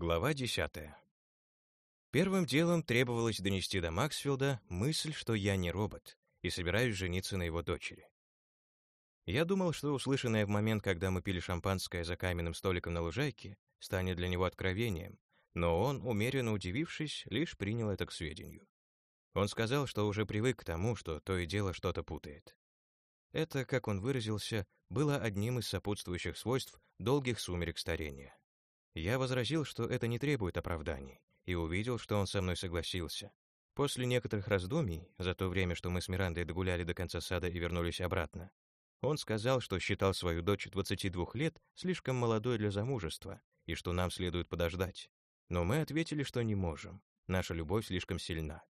Глава десятая. Первым делом требовалось донести до Максфилда мысль, что я не робот и собираюсь жениться на его дочери. Я думал, что услышанное в момент, когда мы пили шампанское за каменным столиком на лужайке, станет для него откровением, но он, умеренно удивившись, лишь принял это к сведению. Он сказал, что уже привык к тому, что то и дело что-то путает. Это, как он выразился, было одним из сопутствующих свойств долгих сумерек старения. Я возразил, что это не требует оправданий, и увидел, что он со мной согласился. После некоторых раздумий, за то время, что мы с Мирандой догуляли до конца сада и вернулись обратно, он сказал, что считал свою дочь 22 лет слишком молодой для замужества и что нам следует подождать. Но мы ответили, что не можем. Наша любовь слишком сильна.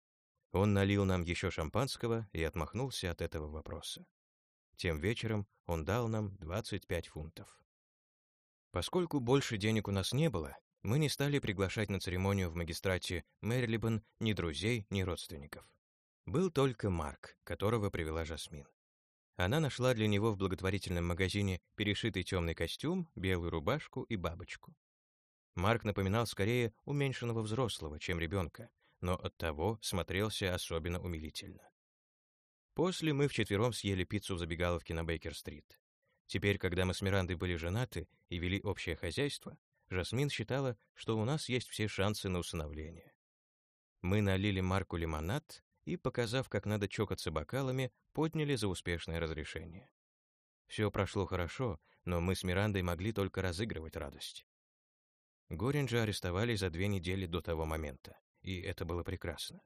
Он налил нам еще шампанского и отмахнулся от этого вопроса. Тем вечером он дал нам 25 фунтов. Поскольку больше денег у нас не было, мы не стали приглашать на церемонию в магистрате Мэрилибен ни друзей, ни родственников. Был только Марк, которого привела Жасмин. Она нашла для него в благотворительном магазине перешитый темный костюм, белую рубашку и бабочку. Марк напоминал скорее уменьшенного взрослого, чем ребенка, но оттого смотрелся особенно умилительно. После мы вчетвером съели пиццу в забегаловке на Бейкер-стрит. Теперь, когда мы с Мирандой были женаты и вели общее хозяйство, Жасмин считала, что у нас есть все шансы на усыновление. Мы налили Марку лимонад и, показав, как надо чокаться бокалами, подняли за успешное разрешение. Все прошло хорошо, но мы с Мирандой могли только разыгрывать радость. Горинджа арестовали за две недели до того момента, и это было прекрасно.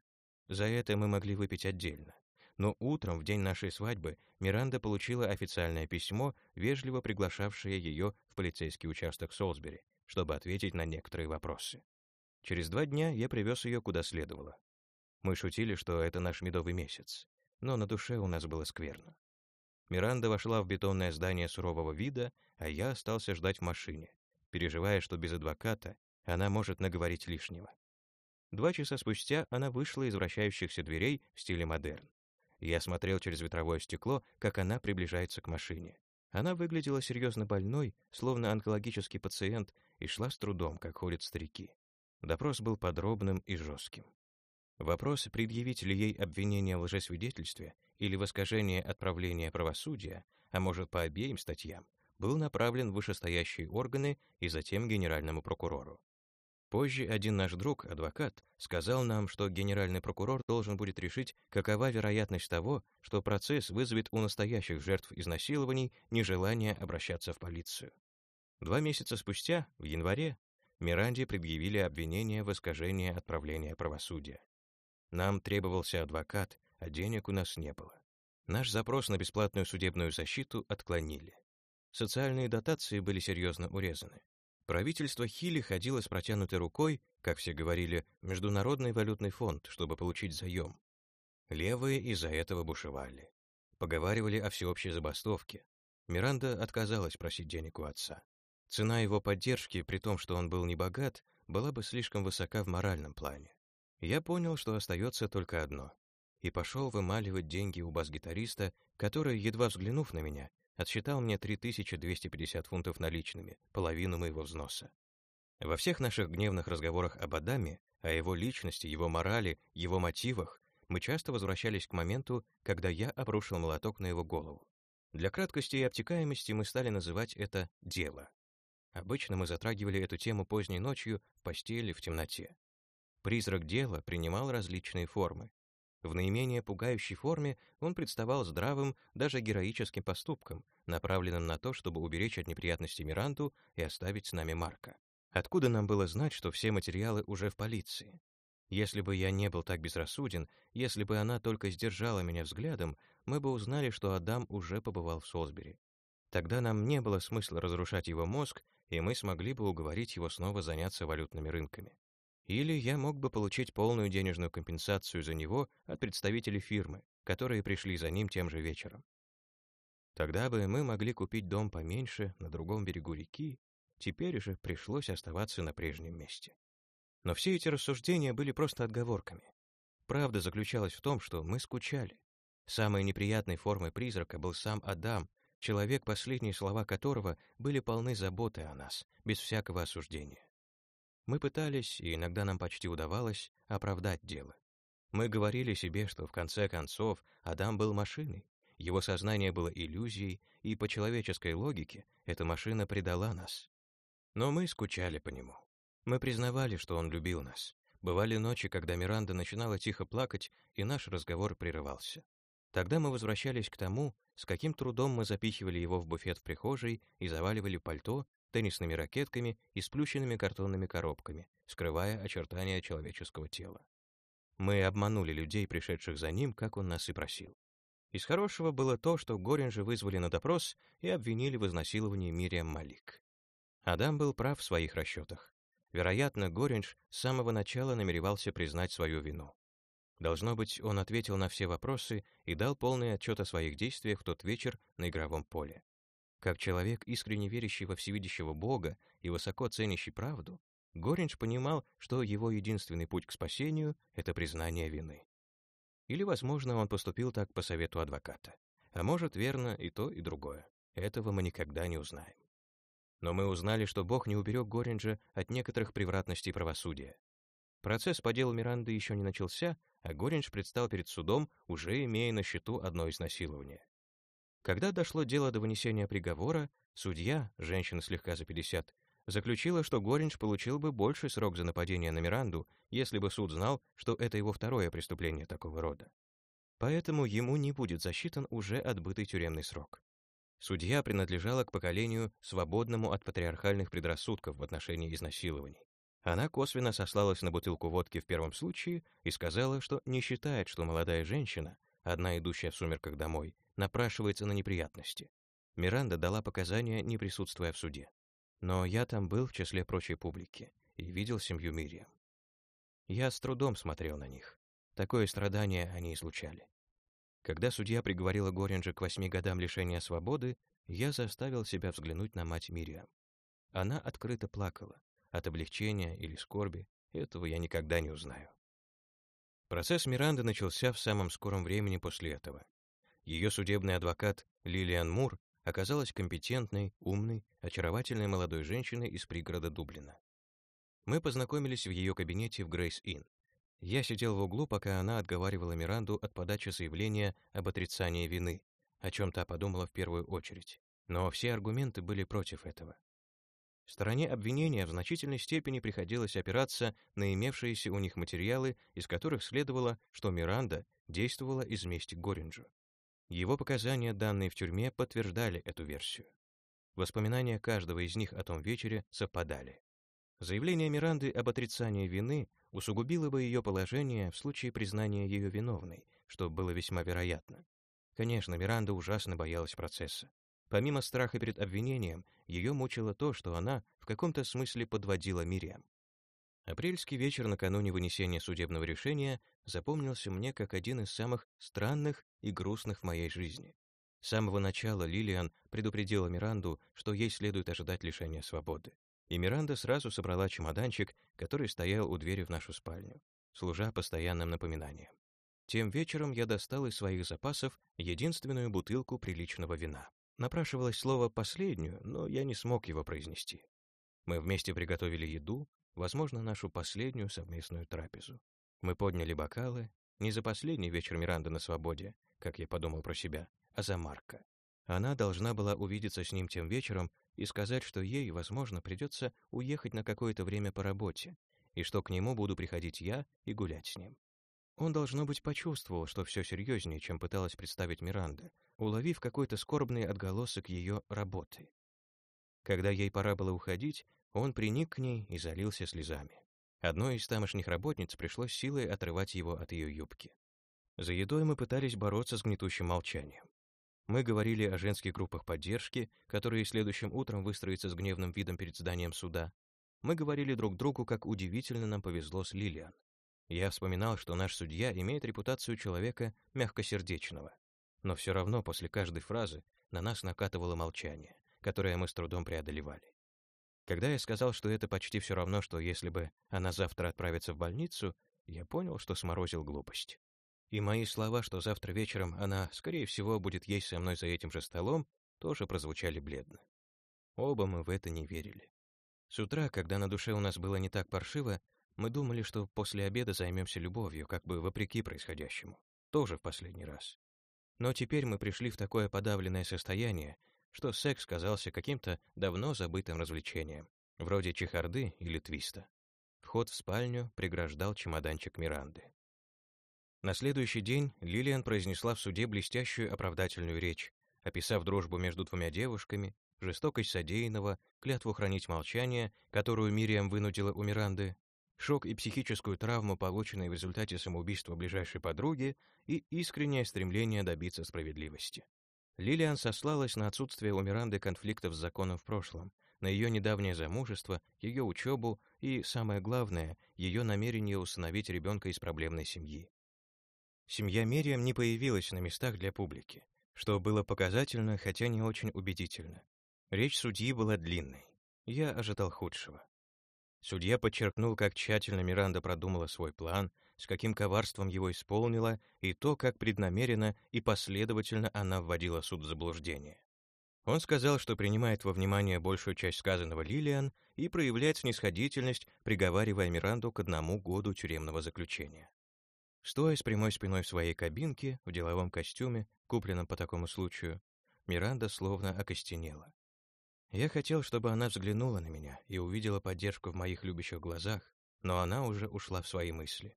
За это мы могли выпить отдельно. Но утром, в день нашей свадьбы, Миранда получила официальное письмо, вежливо приглашавшее ее в полицейский участок Солсбери, чтобы ответить на некоторые вопросы. Через два дня я привез ее куда следовало. Мы шутили, что это наш медовый месяц, но на душе у нас было скверно. Миранда вошла в бетонное здание сурового вида, а я остался ждать в машине, переживая, что без адвоката она может наговорить лишнего. Два часа спустя она вышла из вращающихся дверей в стиле модерн. Я смотрел через ветровое стекло, как она приближается к машине. Она выглядела серьезно больной, словно онкологический пациент, и шла с трудом, как ходят старики. Допрос был подробным и жестким. Вопрос, предъявить ли ей обвинение в лжесвидетельстве или в искажении отправления правосудия, а может, по обеим статьям, был направлен в вышестоящие органы и затем генеральному прокурору. Позже один наш друг, адвокат, сказал нам, что генеральный прокурор должен будет решить, какова вероятность того, что процесс вызовет у настоящих жертв изнасилований нежелание обращаться в полицию. Два месяца спустя, в январе, Миранде предъявили обвинение в искажении отправления правосудия. Нам требовался адвокат, а денег у нас не было. Наш запрос на бесплатную судебную защиту отклонили. Социальные дотации были серьезно урезаны. Правительство Хили ходило с протянутой рукой, как все говорили, Международный валютный фонд, чтобы получить заем. Левые из-за этого бушевали. Поговаривали о всеобщей забастовке. Миранда отказалась просить денег у отца. Цена его поддержки, при том, что он был не богат, была бы слишком высока в моральном плане. Я понял, что остается только одно, и пошел вымаливать деньги у бас-гитариста, который, едва взглянув на меня, отсчитал мне 3250 фунтов наличными, половину моего взноса. Во всех наших гневных разговорах об Адаме, о его личности, его морали, его мотивах, мы часто возвращались к моменту, когда я обрушил молоток на его голову. Для краткости и обтекаемости мы стали называть это «дело». Обычно мы затрагивали эту тему поздней ночью в постели в темноте. Призрак дела принимал различные формы. В наименее пугающей форме он представал здравым, даже героическим поступком, направленным на то, чтобы уберечь от неприятностей Миранду и оставить с нами Марка. Откуда нам было знать, что все материалы уже в полиции? Если бы я не был так безрассуден, если бы она только сдержала меня взглядом, мы бы узнали, что Адам уже побывал в Солсбери. Тогда нам не было смысла разрушать его мозг, и мы смогли бы уговорить его снова заняться валютными рынками. Или я мог бы получить полную денежную компенсацию за него от представителей фирмы, которые пришли за ним тем же вечером. Тогда бы мы могли купить дом поменьше на другом берегу реки, теперь же пришлось оставаться на прежнем месте. Но все эти рассуждения были просто отговорками. Правда заключалась в том, что мы скучали. Самой неприятной формой призрака был сам Адам, человек, последние слова которого были полны заботы о нас, без всякого осуждения. Мы пытались, и иногда нам почти удавалось, оправдать дело. Мы говорили себе, что в конце концов Адам был машиной, его сознание было иллюзией, и по человеческой логике эта машина предала нас. Но мы скучали по нему. Мы признавали, что он любил нас. Бывали ночи, когда Миранда начинала тихо плакать, и наш разговор прерывался. Тогда мы возвращались к тому, с каким трудом мы запихивали его в буфет в прихожей и заваливали пальто теннисными ракетками и сплющенными картонными коробками, скрывая очертания человеческого тела. Мы обманули людей, пришедших за ним, как он нас и просил. Из хорошего было то, что Горинжа вызвали на допрос и обвинили в изнасиловании Мириам Малик. Адам был прав в своих расчетах. Вероятно, Горинж с самого начала намеревался признать свою вину. Должно быть, он ответил на все вопросы и дал полный отчет о своих действиях в тот вечер на игровом поле. Как человек, искренне верящий во всевидящего Бога и высоко ценящий правду, Горинж понимал, что его единственный путь к спасению — это признание вины. Или, возможно, он поступил так по совету адвоката. А может, верно и то, и другое. Этого мы никогда не узнаем. Но мы узнали, что Бог не уберег Горинджа от некоторых превратностей правосудия. Процесс по делу Миранды еще не начался, а Горинж предстал перед судом, уже имея на счету одно изнасилование. Когда дошло дело до вынесения приговора, судья, женщина слегка за 50, заключила, что Горинж получил бы больший срок за нападение на Миранду, если бы суд знал, что это его второе преступление такого рода. Поэтому ему не будет засчитан уже отбытый тюремный срок. Судья принадлежала к поколению, свободному от патриархальных предрассудков в отношении изнасилований. Она косвенно сослалась на бутылку водки в первом случае и сказала, что не считает, что молодая женщина, одна идущая в сумерках домой, напрашивается на неприятности. Миранда дала показания, не присутствуя в суде. Но я там был в числе прочей публики и видел семью Мириам. Я с трудом смотрел на них. Такое страдание они излучали. Когда судья приговорила Горинджа к восьми годам лишения свободы, я заставил себя взглянуть на мать Мириам. Она открыто плакала. От облегчения или скорби этого я никогда не узнаю. Процесс Миранды начался в самом скором времени после этого. Ее судебный адвокат Лилиан Мур оказалась компетентной, умной, очаровательной молодой женщиной из пригорода Дублина. Мы познакомились в ее кабинете в Грейс-Инн. Я сидел в углу, пока она отговаривала Миранду от подачи заявления об отрицании вины, о чем та подумала в первую очередь. Но все аргументы были против этого. В стороне обвинения в значительной степени приходилось опираться на имевшиеся у них материалы, из которых следовало, что Миранда действовала из мести Горинджу. Его показания, данные в тюрьме, подтверждали эту версию. Воспоминания каждого из них о том вечере совпадали. Заявление Миранды об отрицании вины усугубило бы ее положение в случае признания ее виновной, что было весьма вероятно. Конечно, Миранда ужасно боялась процесса. Помимо страха перед обвинением, ее мучило то, что она в каком-то смысле подводила Мириам. Апрельский вечер накануне вынесения судебного решения запомнился мне как один из самых странных и грустных в моей жизни. С самого начала Лилиан предупредила Миранду, что ей следует ожидать лишения свободы. И Миранда сразу собрала чемоданчик, который стоял у двери в нашу спальню, служа постоянным напоминанием. Тем вечером я достал из своих запасов единственную бутылку приличного вина. Напрашивалось слово «последнюю», но я не смог его произнести. Мы вместе приготовили еду, возможно, нашу последнюю совместную трапезу. Мы подняли бокалы, не за последний вечер Миранды на свободе, как я подумал про себя, а за Марка. Она должна была увидеться с ним тем вечером и сказать, что ей, возможно, придется уехать на какое-то время по работе, и что к нему буду приходить я и гулять с ним. Он, должно быть, почувствовал, что все серьезнее, чем пыталась представить Миранда, уловив какой-то скорбный отголосок ее работы. Когда ей пора было уходить, он приник к ней и залился слезами. Одной из тамошних работниц пришлось силой отрывать его от ее юбки. За едой мы пытались бороться с гнетущим молчанием. Мы говорили о женских группах поддержки, которые следующим утром выстроятся с гневным видом перед зданием суда. Мы говорили друг другу, как удивительно нам повезло с Лилиан. Я вспоминал, что наш судья имеет репутацию человека мягкосердечного. Но все равно после каждой фразы на нас накатывало молчание, которое мы с трудом преодолевали. Когда я сказал, что это почти все равно, что если бы она завтра отправится в больницу, я понял, что сморозил глупость. И мои слова, что завтра вечером она, скорее всего, будет есть со мной за этим же столом, тоже прозвучали бледно. Оба мы в это не верили. С утра, когда на душе у нас было не так паршиво, мы думали, что после обеда займемся любовью, как бы вопреки происходящему. Тоже в последний раз. Но теперь мы пришли в такое подавленное состояние, что секс казался каким-то давно забытым развлечением, вроде чехарды или твиста. Вход в спальню преграждал чемоданчик Миранды. На следующий день Лилиан произнесла в суде блестящую оправдательную речь, описав дружбу между двумя девушками, жестокость содеянного, клятву хранить молчание, которую Мириам вынудила у Миранды, шок и психическую травму, полученные в результате самоубийства ближайшей подруги, и искреннее стремление добиться справедливости. Лилиан сослалась на отсутствие у Миранды конфликтов с законом в прошлом, на ее недавнее замужество, ее учебу и, самое главное, ее намерение усыновить ребенка из проблемной семьи. Семья Мириам не появилась на местах для публики, что было показательно, хотя не очень убедительно. Речь судьи была длинной. Я ожидал худшего. Судья подчеркнул, как тщательно Миранда продумала свой план, с каким коварством его исполнила, и то, как преднамеренно и последовательно она вводила суд в заблуждение. Он сказал, что принимает во внимание большую часть сказанного Лилиан и проявляет снисходительность, приговаривая Миранду к одному году тюремного заключения. Стоя с прямой спиной в своей кабинке, в деловом костюме, купленном по такому случаю, Миранда словно окостенела. Я хотел, чтобы она взглянула на меня и увидела поддержку в моих любящих глазах, но она уже ушла в свои мысли.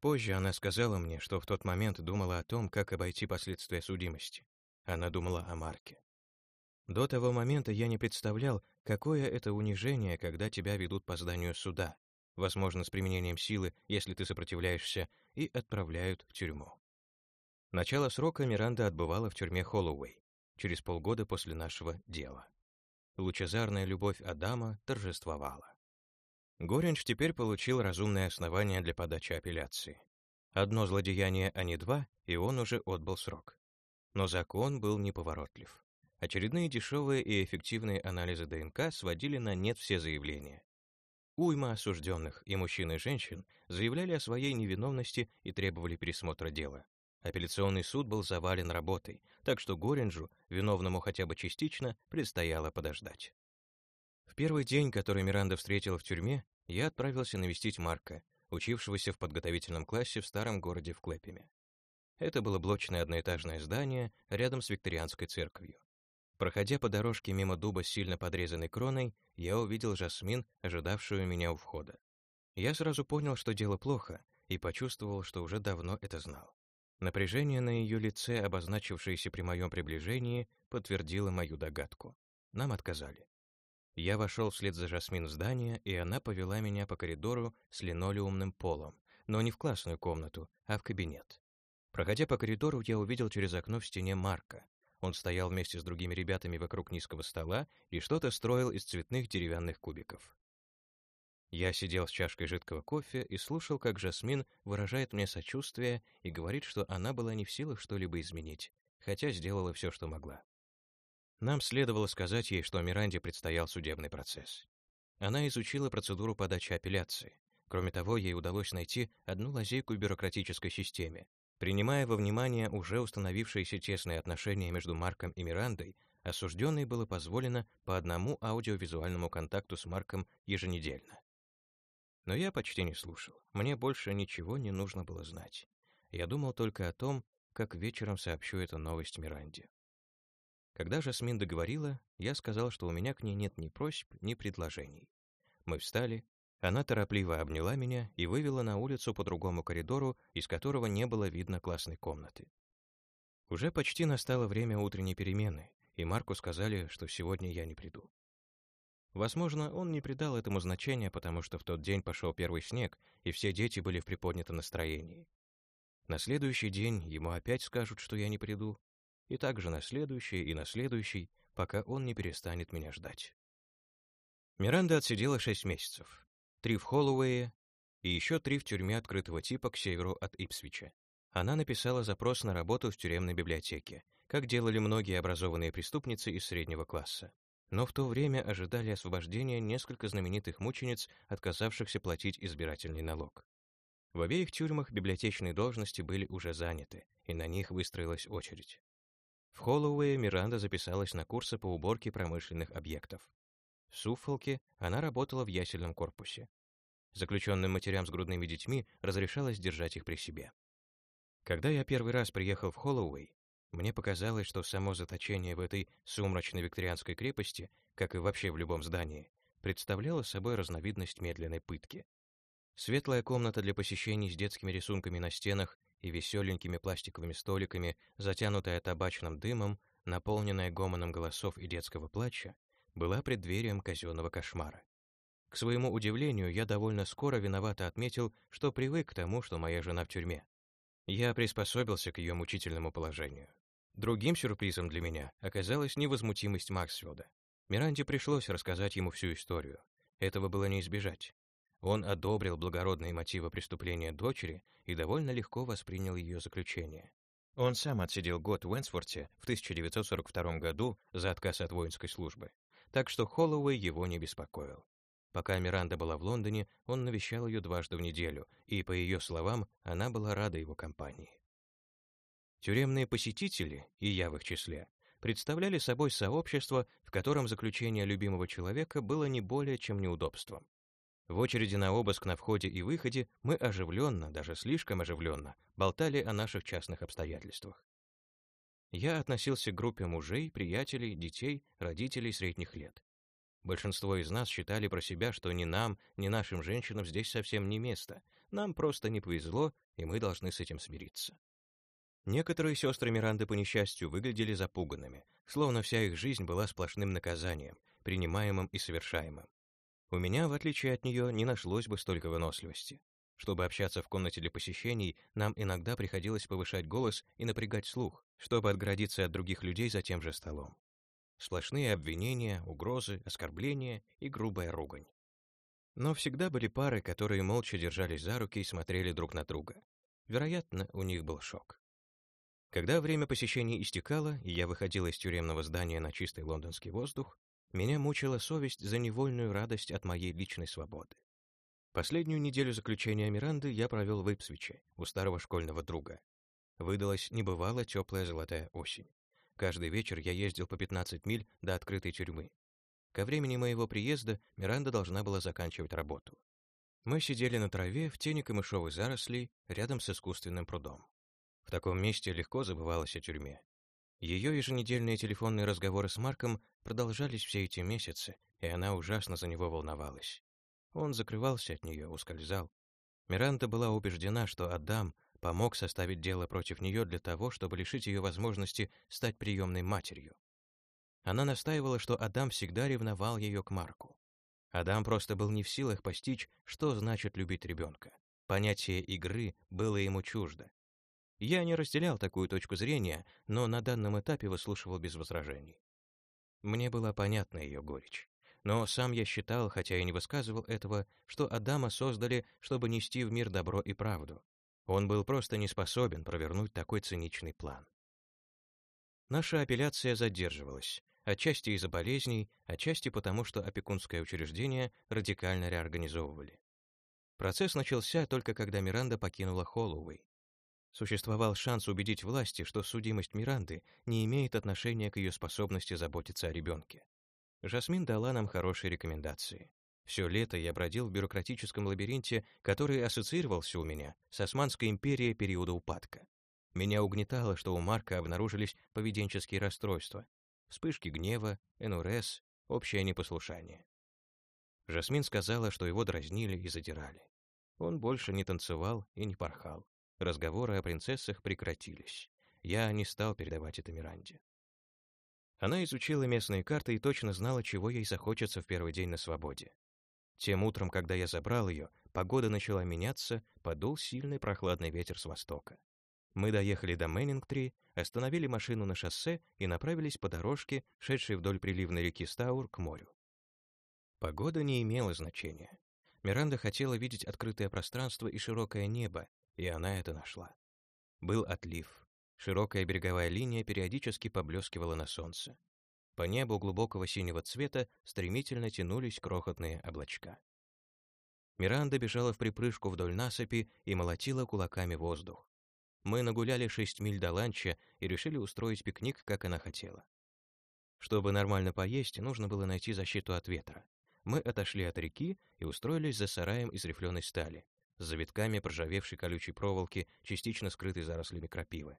Позже она сказала мне, что в тот момент думала о том, как обойти последствия судимости. Она думала о Марке. До того момента я не представлял, какое это унижение, когда тебя ведут по зданию суда, возможно, с применением силы, если ты сопротивляешься, и отправляют в тюрьму. Начало срока Миранда отбывала в тюрьме Холлоуэй, через полгода после нашего дела. Лучезарная любовь Адама торжествовала. Горинч теперь получил разумное основание для подачи апелляции. Одно злодеяние, а не два, и он уже отбыл срок. Но закон был неповоротлив. Очередные дешевые и эффективные анализы ДНК сводили на нет все заявления. Уйма осужденных, и мужчин, и женщин, заявляли о своей невиновности и требовали пересмотра дела. Апелляционный суд был завален работой, так что Горинджу, виновному хотя бы частично, предстояло подождать. В первый день, который Миранда встретила в тюрьме, я отправился навестить Марка, учившегося в подготовительном классе в старом городе в Клэпеме. Это было блочное одноэтажное здание рядом с викторианской церковью. Проходя по дорожке мимо дуба с сильно подрезанной кроной, я увидел Жасмин, ожидавшую меня у входа. Я сразу понял, что дело плохо, и почувствовал, что уже давно это знал. Напряжение на ее лице, обозначившееся при моем приближении, подтвердило мою догадку. Нам отказали. Я вошел вслед за Жасмин в здание, и она повела меня по коридору с линолеумным полом, но не в классную комнату, а в кабинет. Проходя по коридору, я увидел через окно в стене Марка, он стоял вместе с другими ребятами вокруг низкого стола и что-то строил из цветных деревянных кубиков. Я сидел с чашкой жидкого кофе и слушал, как Жасмин выражает мне сочувствие и говорит, что она была не в силах что-либо изменить, хотя сделала все, что могла. Нам следовало сказать ей, что Миранде предстоял судебный процесс. Она изучила процедуру подачи апелляции. Кроме того, ей удалось найти одну лазейку в бюрократической системе, Принимая во внимание уже установившиеся тесные отношения между Марком и Мирандой, осужденной было позволено по одному аудиовизуальному контакту с Марком еженедельно. Но я почти не слушал. Мне больше ничего не нужно было знать. Я думал только о том, как вечером сообщу эту новость Миранде. Когда Жасмин договорила, я сказал, что у меня к ней нет ни просьб, ни предложений. Мы встали, она торопливо обняла меня и вывела на улицу по другому коридору, из которого не было видно классной комнаты. Уже почти настало время утренней перемены, и Марку сказали, что сегодня я не приду. Возможно, он не придал этому значения, потому что в тот день пошел первый снег, и все дети были в приподнятом настроении. На следующий день ему опять скажут, что я не приду, и также на следующий и на следующий, пока он не перестанет меня ждать. Миранда отсидела шесть месяцев три в Холлоуэе и еще три в тюрьме открытого типа к северу от Ипсвича. Она написала запрос на работу в тюремной библиотеке, как делали многие образованные преступницы из среднего класса. Но в то время ожидали освобождения несколько знаменитых мучениц, отказавшихся платить избирательный налог. В обеих тюрьмах библиотечные должности были уже заняты, и на них выстроилась очередь. В Холлоуэе Миранда записалась на курсы по уборке промышленных объектов. В Суффолке она работала в ясельном корпусе. Заключенным матерям с грудными детьми разрешалось держать их при себе. Когда я первый раз приехал в Холлоуэй, мне показалось, что само заточение в этой сумрачной викторианской крепости, как и вообще в любом здании, представляло собой разновидность медленной пытки. Светлая комната для посещений с детскими рисунками на стенах и веселенькими пластиковыми столиками, затянутая табачным дымом, наполненная гомоном голосов и детского плача, была преддверием казенного кошмара. К своему удивлению, я довольно скоро виновато отметил, что привык к тому, что моя жена в тюрьме. Я приспособился к ее мучительному положению. Другим сюрпризом для меня оказалась невозмутимость Максфилда. Миранде пришлось рассказать ему всю историю. Этого было не избежать. Он одобрил благородные мотивы преступления дочери и довольно легко воспринял ее заключение. Он сам отсидел год в Уэнсворте в 1942 году за отказ от воинской службы, так что Холлоуэй его не беспокоил. Пока Миранда была в Лондоне, он навещал ее дважды в неделю, и, по ее словам, она была рада его компании. Тюремные посетители, и я в их числе, представляли собой сообщество, в котором заключение любимого человека было не более чем неудобством. В очереди на обыск на входе и выходе мы оживленно, даже слишком оживленно, болтали о наших частных обстоятельствах. Я относился к группе мужей, приятелей, детей, родителей средних лет. Большинство из нас считали про себя, что ни нам, ни нашим женщинам здесь совсем не место. Нам просто не повезло, и мы должны с этим смириться. Некоторые сестры Миранды по несчастью выглядели запуганными, словно вся их жизнь была сплошным наказанием, принимаемым и совершаемым. У меня, в отличие от нее, не нашлось бы столько выносливости. Чтобы общаться в комнате для посещений, нам иногда приходилось повышать голос и напрягать слух, чтобы отгородиться от других людей за тем же столом. Сплошные обвинения, угрозы, оскорбления и грубая ругань. Но всегда были пары, которые молча держались за руки и смотрели друг на друга. Вероятно, у них был шок. Когда время посещений истекало, и я выходил из тюремного здания на чистый лондонский воздух, меня мучила совесть за невольную радость от моей личной свободы. Последнюю неделю заключения Миранды я провел в Ипсвиче, у старого школьного друга. Выдалась небывало теплая золотая осень. Каждый вечер я ездил по 15 миль до открытой тюрьмы. Ко времени моего приезда Миранда должна была заканчивать работу. Мы сидели на траве в тени камышовой зарослей рядом с искусственным прудом. В таком месте легко забывалось о тюрьме. Ее еженедельные телефонные разговоры с Марком продолжались все эти месяцы, и она ужасно за него волновалась. Он закрывался от нее, ускользал. Миранда была убеждена, что Адам помог составить дело против нее для того, чтобы лишить ее возможности стать приемной матерью. Она настаивала, что Адам всегда ревновал ее к Марку. Адам просто был не в силах постичь, что значит любить ребенка. Понятие игры было ему чуждо. Я не разделял такую точку зрения, но на данном этапе выслушивал без возражений. Мне была понятна ее горечь. Но сам я считал, хотя и не высказывал этого, что Адама создали, чтобы нести в мир добро и правду. Он был просто не способен провернуть такой циничный план. Наша апелляция задерживалась, отчасти из-за болезней, отчасти потому, что опекунское учреждение радикально реорганизовывали. Процесс начался только когда Миранда покинула Холлоуэй. Существовал шанс убедить власти, что судимость Миранды не имеет отношения к ее способности заботиться о ребенке. Жасмин дала нам хорошие рекомендации. Все лето я бродил в бюрократическом лабиринте, который ассоциировался у меня с Османской империей периода упадка. Меня угнетало, что у Марка обнаружились поведенческие расстройства, вспышки гнева, НРС, общее непослушание. Жасмин сказала, что его дразнили и задирали. Он больше не танцевал и не порхал. Разговоры о принцессах прекратились. Я не стал передавать это Миранде. Она изучила местные карты и точно знала, чего ей захочется в первый день на свободе. Тем утром, когда я забрал ее, погода начала меняться, подул сильный прохладный ветер с востока. Мы доехали до Мэннингтри, остановили машину на шоссе и направились по дорожке, шедшей вдоль приливной реки Стаур, к морю. Погода не имела значения. Миранда хотела видеть открытое пространство и широкое небо, и она это нашла. Был отлив. Широкая береговая линия периодически поблескивала на солнце. По небу глубокого синего цвета стремительно тянулись крохотные облачка. Миранда бежала в припрыжку вдоль насыпи и молотила кулаками воздух. Мы нагуляли шесть миль до ланча и решили устроить пикник, как она хотела. Чтобы нормально поесть, нужно было найти защиту от ветра. Мы отошли от реки и устроились за сараем из рифленой стали, с завитками проржавевшей колючей проволоки, частично скрытой зарослями крапивы.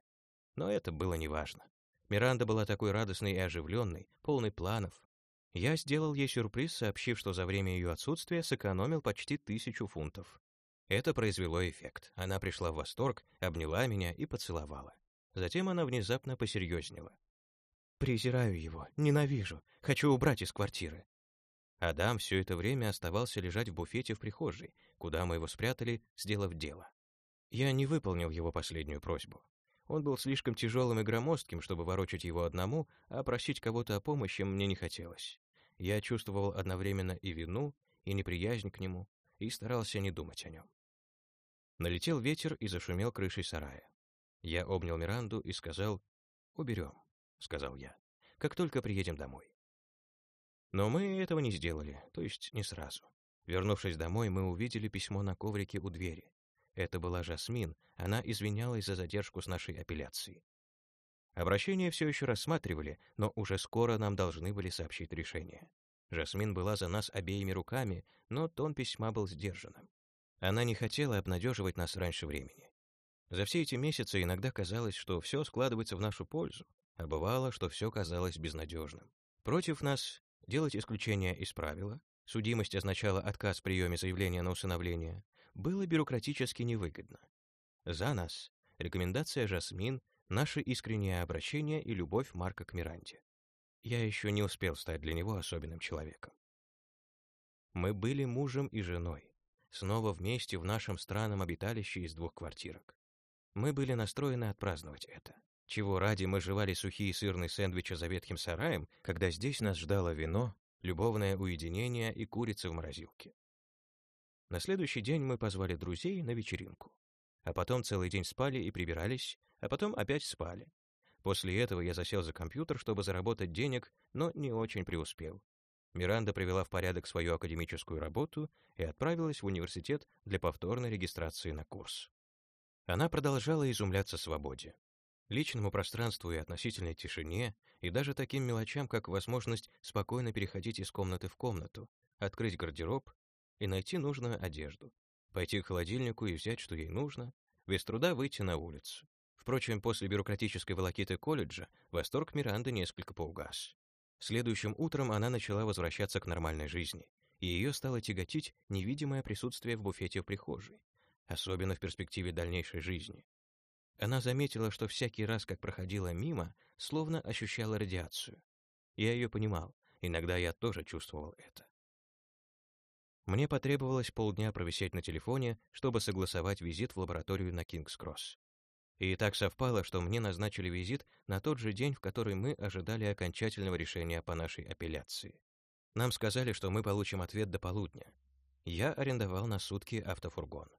Но это было неважно. Миранда была такой радостной и оживленной, полной планов. Я сделал ей сюрприз, сообщив, что за время ее отсутствия сэкономил почти тысячу фунтов. Это произвело эффект. Она пришла в восторг, обняла меня и поцеловала. Затем она внезапно посерьезнела. «Презираю его, ненавижу, хочу убрать из квартиры». Адам все это время оставался лежать в буфете в прихожей, куда мы его спрятали, сделав дело. Я не выполнил его последнюю просьбу. Он был слишком тяжелым и громоздким, чтобы ворочать его одному, а просить кого-то о помощи мне не хотелось. Я чувствовал одновременно и вину, и неприязнь к нему, и старался не думать о нем. Налетел ветер и зашумел крышей сарая. Я обнял Миранду и сказал «Уберем», — сказал я, — «как только приедем домой». Но мы этого не сделали, то есть не сразу. Вернувшись домой, мы увидели письмо на коврике у двери. Это была Жасмин, она извинялась за задержку с нашей апелляцией. Обращение все еще рассматривали, но уже скоро нам должны были сообщить решение. Жасмин была за нас обеими руками, но тон письма был сдержанным. Она не хотела обнадеживать нас раньше времени. За все эти месяцы иногда казалось, что все складывается в нашу пользу, а бывало, что все казалось безнадежным. Против нас делать исключение из правила, судимость означала отказ в приеме заявления на усыновление, было бюрократически невыгодно. За нас рекомендация Жасмин, наше искреннее обращение и любовь Марка к Миранде. Я еще не успел стать для него особенным человеком. Мы были мужем и женой, снова вместе в нашем странном обиталище из двух квартирок. Мы были настроены отпраздновать это. Чего ради мы жевали сухие сырные сэндвичи за ветхим сараем, когда здесь нас ждало вино, любовное уединение и курица в морозилке. На следующий день мы позвали друзей на вечеринку. А потом целый день спали и прибирались, а потом опять спали. После этого я засел за компьютер, чтобы заработать денег, но не очень преуспел. Миранда привела в порядок свою академическую работу и отправилась в университет для повторной регистрации на курс. Она продолжала изумляться свободе. Личному пространству и относительной тишине, и даже таким мелочам, как возможность спокойно переходить из комнаты в комнату, открыть гардероб и найти нужную одежду, пойти к холодильнику и взять, что ей нужно, без труда выйти на улицу. Впрочем, после бюрократической волокиты колледжа восторг Миранды несколько поугас. Следующим утром она начала возвращаться к нормальной жизни, и ее стало тяготить невидимое присутствие в буфете в прихожей, особенно в перспективе дальнейшей жизни. Она заметила, что всякий раз, как проходила мимо, словно ощущала радиацию. Я ее понимал, иногда я тоже чувствовал это. Мне потребовалось полдня провисеть на телефоне, чтобы согласовать визит в лабораторию на Кингс-Кросс. И так совпало, что мне назначили визит на тот же день, в который мы ожидали окончательного решения по нашей апелляции. Нам сказали, что мы получим ответ до полудня. Я арендовал на сутки автофургон.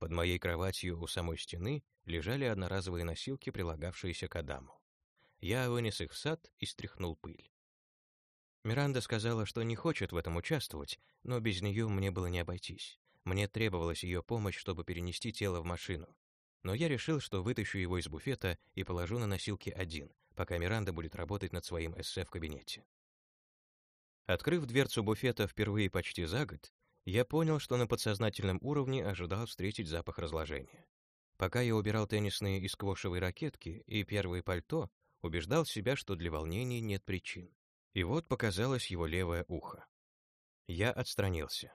Под моей кроватью у самой стены лежали одноразовые носилки, прилагавшиеся к Адаму. Я вынес их в сад и стряхнул пыль. Миранда сказала, что не хочет в этом участвовать, но без нее мне было не обойтись. Мне требовалась ее помощь, чтобы перенести тело в машину. Но я решил, что вытащу его из буфета и положу на носилки один, пока Миранда будет работать над своим эссе в кабинете. Открыв дверцу буфета впервые почти за год, я понял, что на подсознательном уровне ожидал встретить запах разложения. Пока я убирал теннисные и сквошевые ракетки и первое пальто, убеждал себя, что для волнений нет причин. И вот показалось его левое ухо. Я отстранился.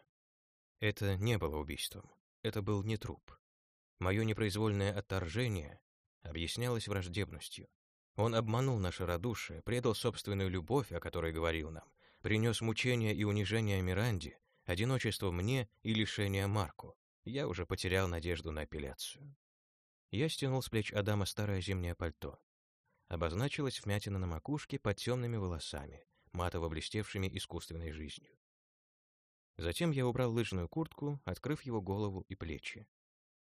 Это не было убийством. Это был не труп. Мое непроизвольное отторжение объяснялось враждебностью. Он обманул наше радушие, предал собственную любовь, о которой говорил нам, принес мучения и унижение Миранде, одиночество мне и лишение Марку. Я уже потерял надежду на апелляцию. Я стянул с плеч Адама старое зимнее пальто обозначилась вмятина на макушке под темными волосами, матово блестевшими искусственной жизнью. Затем я убрал лыжную куртку, открыв его голову и плечи.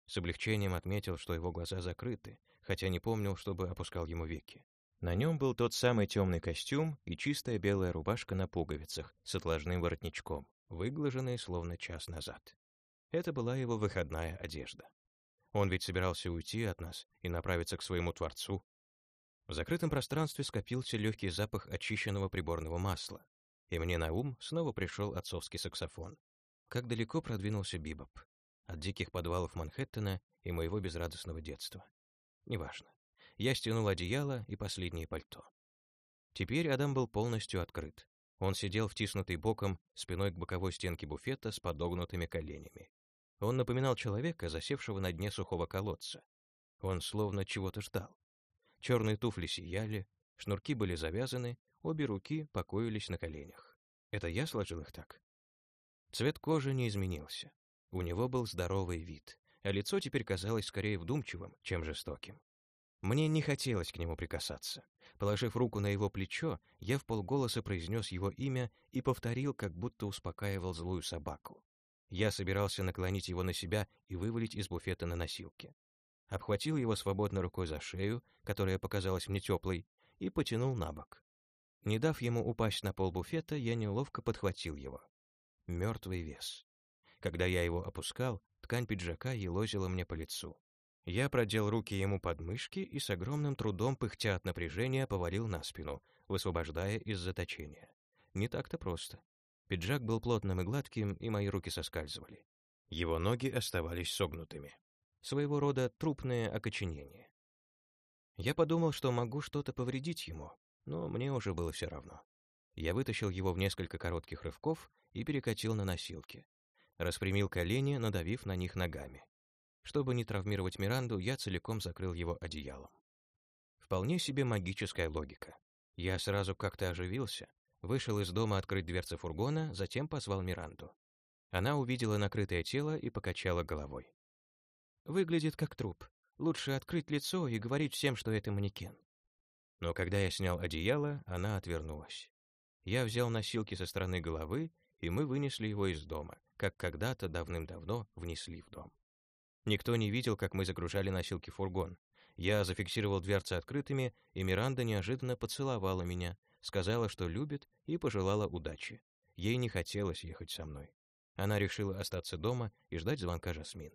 С облегчением отметил, что его глаза закрыты, хотя не помнил, чтобы опускал ему веки. На нем был тот самый темный костюм и чистая белая рубашка на пуговицах с отложным воротничком, выглаженные словно час назад. Это была его выходная одежда. Он ведь собирался уйти от нас и направиться к своему Творцу, В закрытом пространстве скопился легкий запах очищенного приборного масла, и мне на ум снова пришел отцовский саксофон. Как далеко продвинулся Бибоп. От диких подвалов Манхэттена и моего безрадостного детства. Неважно. Я стянул одеяло и последнее пальто. Теперь Адам был полностью открыт. Он сидел втиснутый боком, спиной к боковой стенке буфета с подогнутыми коленями. Он напоминал человека, засевшего на дне сухого колодца. Он словно чего-то ждал. Черные туфли сияли, шнурки были завязаны, обе руки покоились на коленях. Это я сложил их так? Цвет кожи не изменился. У него был здоровый вид, а лицо теперь казалось скорее вдумчивым, чем жестоким. Мне не хотелось к нему прикасаться. Положив руку на его плечо, я в полголоса произнес его имя и повторил, как будто успокаивал злую собаку. Я собирался наклонить его на себя и вывалить из буфета на носилки обхватил его свободной рукой за шею, которая показалась мне теплой, и потянул на бок. Не дав ему упасть на пол буфета, я неловко подхватил его. Мертвый вес. Когда я его опускал, ткань пиджака елозила мне по лицу. Я продел руки ему под мышки и с огромным трудом, пыхтя от напряжения, повалил на спину, высвобождая из заточения. Не так-то просто. Пиджак был плотным и гладким, и мои руки соскальзывали. Его ноги оставались согнутыми своего рода трупное окоченение. Я подумал, что могу что-то повредить ему, но мне уже было все равно. Я вытащил его в несколько коротких рывков и перекатил на носилки. Распрямил колени, надавив на них ногами. Чтобы не травмировать Миранду, я целиком закрыл его одеялом. Вполне себе магическая логика. Я сразу как-то оживился, вышел из дома открыть дверцы фургона, затем позвал Миранду. Она увидела накрытое тело и покачала головой. Выглядит как труп. Лучше открыть лицо и говорить всем, что это манекен. Но когда я снял одеяло, она отвернулась. Я взял носилки со стороны головы, и мы вынесли его из дома, как когда-то давным-давно внесли в дом. Никто не видел, как мы загружали носилки в фургон. Я зафиксировал дверцы открытыми, и Миранда неожиданно поцеловала меня, сказала, что любит, и пожелала удачи. Ей не хотелось ехать со мной. Она решила остаться дома и ждать звонка Жасмин.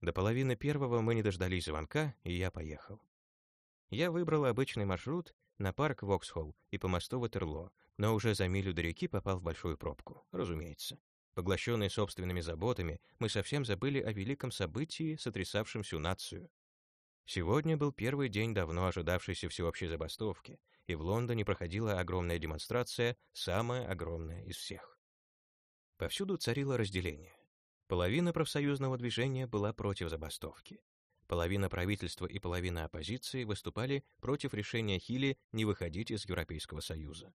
До половины первого мы не дождались звонка, и я поехал. Я выбрал обычный маршрут на парк Воксхолл и по мосту Ватерлоо, но уже за милю до реки попал в большую пробку, разумеется. Поглощенные собственными заботами, мы совсем забыли о великом событии, сотрясавшем всю нацию. Сегодня был первый день давно ожидавшейся всеобщей забастовки, и в Лондоне проходила огромная демонстрация, самая огромная из всех. Повсюду царило разделение. Половина профсоюзного движения была против забастовки. Половина правительства и половина оппозиции выступали против решения Хилли не выходить из Европейского Союза.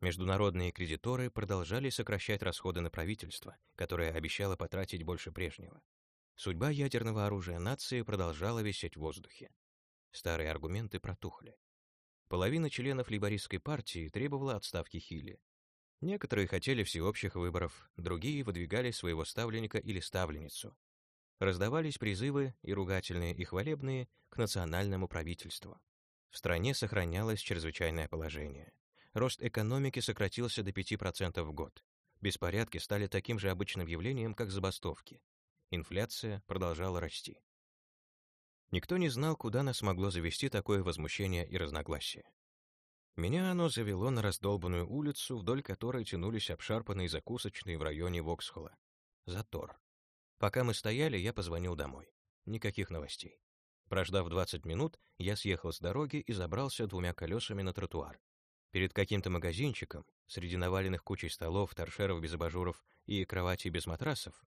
Международные кредиторы продолжали сокращать расходы на правительство, которое обещало потратить больше прежнего. Судьба ядерного оружия нации продолжала висеть в воздухе. Старые аргументы протухли. Половина членов лейбористской партии требовала отставки Хилли. Некоторые хотели всеобщих выборов, другие выдвигали своего ставленника или ставленницу. Раздавались призывы, и ругательные, и хвалебные, к национальному правительству. В стране сохранялось чрезвычайное положение. Рост экономики сократился до 5% в год. Беспорядки стали таким же обычным явлением, как забастовки. Инфляция продолжала расти. Никто не знал, куда нас могло завести такое возмущение и разногласие. Меня оно завело на раздолбанную улицу, вдоль которой тянулись обшарпанные закусочные в районе Воксхолла. Затор. Пока мы стояли, я позвонил домой. Никаких новостей. Прождав 20 минут, я съехал с дороги и забрался двумя колесами на тротуар. Перед каким-то магазинчиком, среди наваленных кучей столов, торшеров без абажуров и кроватей без матрасов,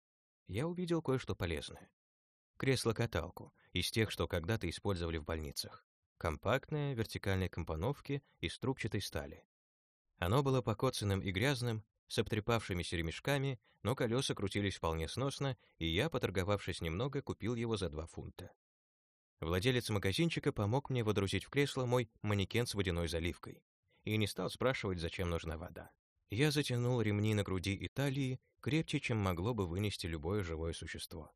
я увидел кое-что полезное. Кресло-каталку, из тех, что когда-то использовали в больницах компактное, вертикальной компоновки из трубчатой стали. Оно было покоцанным и грязным, с обтрепавшимися ремешками, но колеса крутились вполне сносно, и я, поторговавшись немного, купил его за два фунта. Владелец магазинчика помог мне водрузить в кресло мой манекен с водяной заливкой и не стал спрашивать, зачем нужна вода. Я затянул ремни на груди и талии крепче, чем могло бы вынести любое живое существо.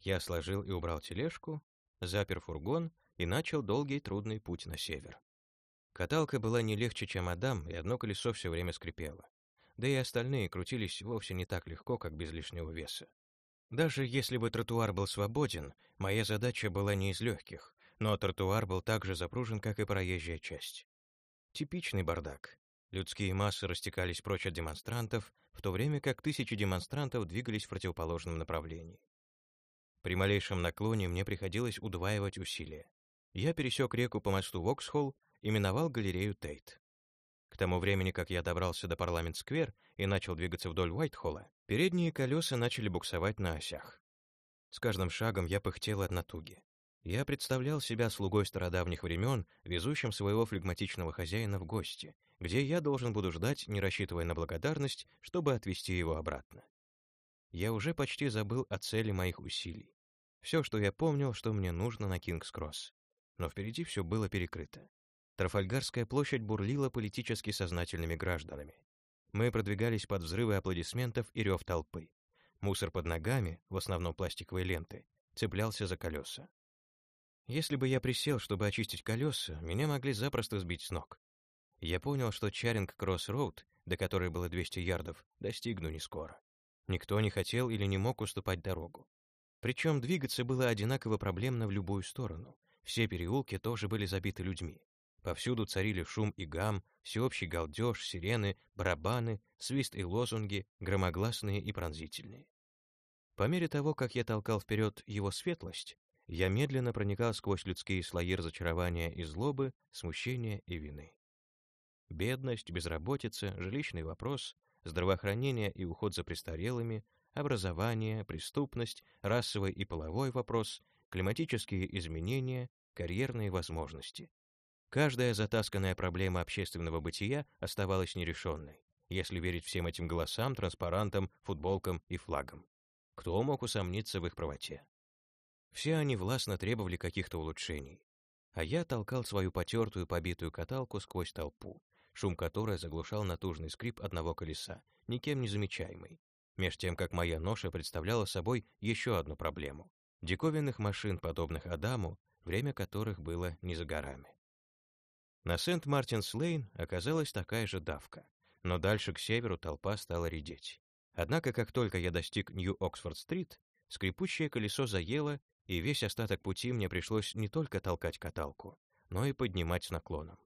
Я сложил и убрал тележку, запер фургон и начал долгий трудный путь на север. Каталка была не легче, чем Адам, и одно колесо все время скрипело. Да и остальные крутились вовсе не так легко, как без лишнего веса. Даже если бы тротуар был свободен, моя задача была не из легких. но тротуар был так же запружен, как и проезжая часть. Типичный бардак. Людские массы растекались прочь от демонстрантов, в то время как тысячи демонстрантов двигались в противоположном направлении. При малейшем наклоне мне приходилось удваивать усилия. Я пересек реку по мосту Воксхолл и миновал галерею Тейт. К тому времени, как я добрался до Парламент-сквер и начал двигаться вдоль Уайтхолла, передние колеса начали буксовать на осях. С каждым шагом я пыхтел от натуги. Я представлял себя слугой стародавних времен, везущим своего флегматичного хозяина в гости, где я должен буду ждать, не рассчитывая на благодарность, чтобы отвезти его обратно. Я уже почти забыл о цели моих усилий. Все, что я помнил, что мне нужно на Кингс-Кросс. Но впереди все было перекрыто. Трафальгарская площадь бурлила политически сознательными гражданами. Мы продвигались под взрывы аплодисментов и рев толпы. Мусор под ногами, в основном пластиковые ленты, цеплялся за колеса. Если бы я присел, чтобы очистить колеса, меня могли запросто сбить с ног. Я понял, что Чаринг-Кросс-Роуд, до которой было 200 ярдов, достигну не скоро. Никто не хотел или не мог уступать дорогу. Причем двигаться было одинаково проблемно в любую сторону. Все переулки тоже были забиты людьми. Повсюду царили шум и гам, всеобщий галдеж, сирены, барабаны, свист и лозунги, громогласные и пронзительные. По мере того, как я толкал вперед его светлость, я медленно проникал сквозь людские слои разочарования и злобы, смущения и вины. Бедность, безработица, жилищный вопрос, здравоохранение и уход за престарелыми, образование, преступность, расовый и половой вопрос, климатические изменения, карьерные возможности. Каждая затасканная проблема общественного бытия оставалась нерешенной, если верить всем этим голосам, транспарантам, футболкам и флагам. Кто мог усомниться в их правоте? Все они властно требовали каких-то улучшений. А я толкал свою потертую, побитую каталку сквозь толпу, шум которой заглушал натужный скрип одного колеса, никем не замечаемый. Меж тем, как моя ноша представляла собой еще одну проблему — диковинных машин, подобных Адаму, время которых было не за горами. На Сент-Мартинс-Лейн оказалась такая же давка, но дальше к северу толпа стала редеть. Однако, как только я достиг Нью-Оксфорд-стрит, скрипучее колесо заело, и весь остаток пути мне пришлось не только толкать каталку, но и поднимать с наклоном.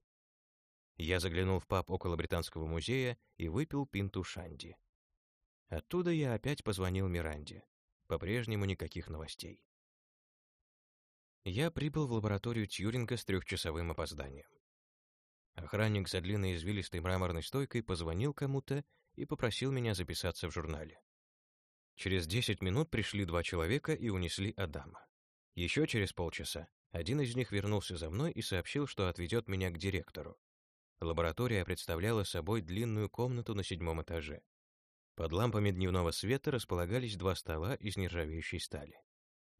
Я заглянул в паб около Британского музея и выпил пинту шанди. Оттуда я опять позвонил Миранде. По-прежнему никаких новостей. Я прибыл в лабораторию Тьюринга с трехчасовым опозданием. Охранник за длинной извилистой мраморной стойкой позвонил кому-то и попросил меня записаться в журнале. Через десять минут пришли два человека и унесли Адама. Еще через полчаса один из них вернулся за мной и сообщил, что отведет меня к директору. Лаборатория представляла собой длинную комнату на седьмом этаже. Под лампами дневного света располагались два стола из нержавеющей стали.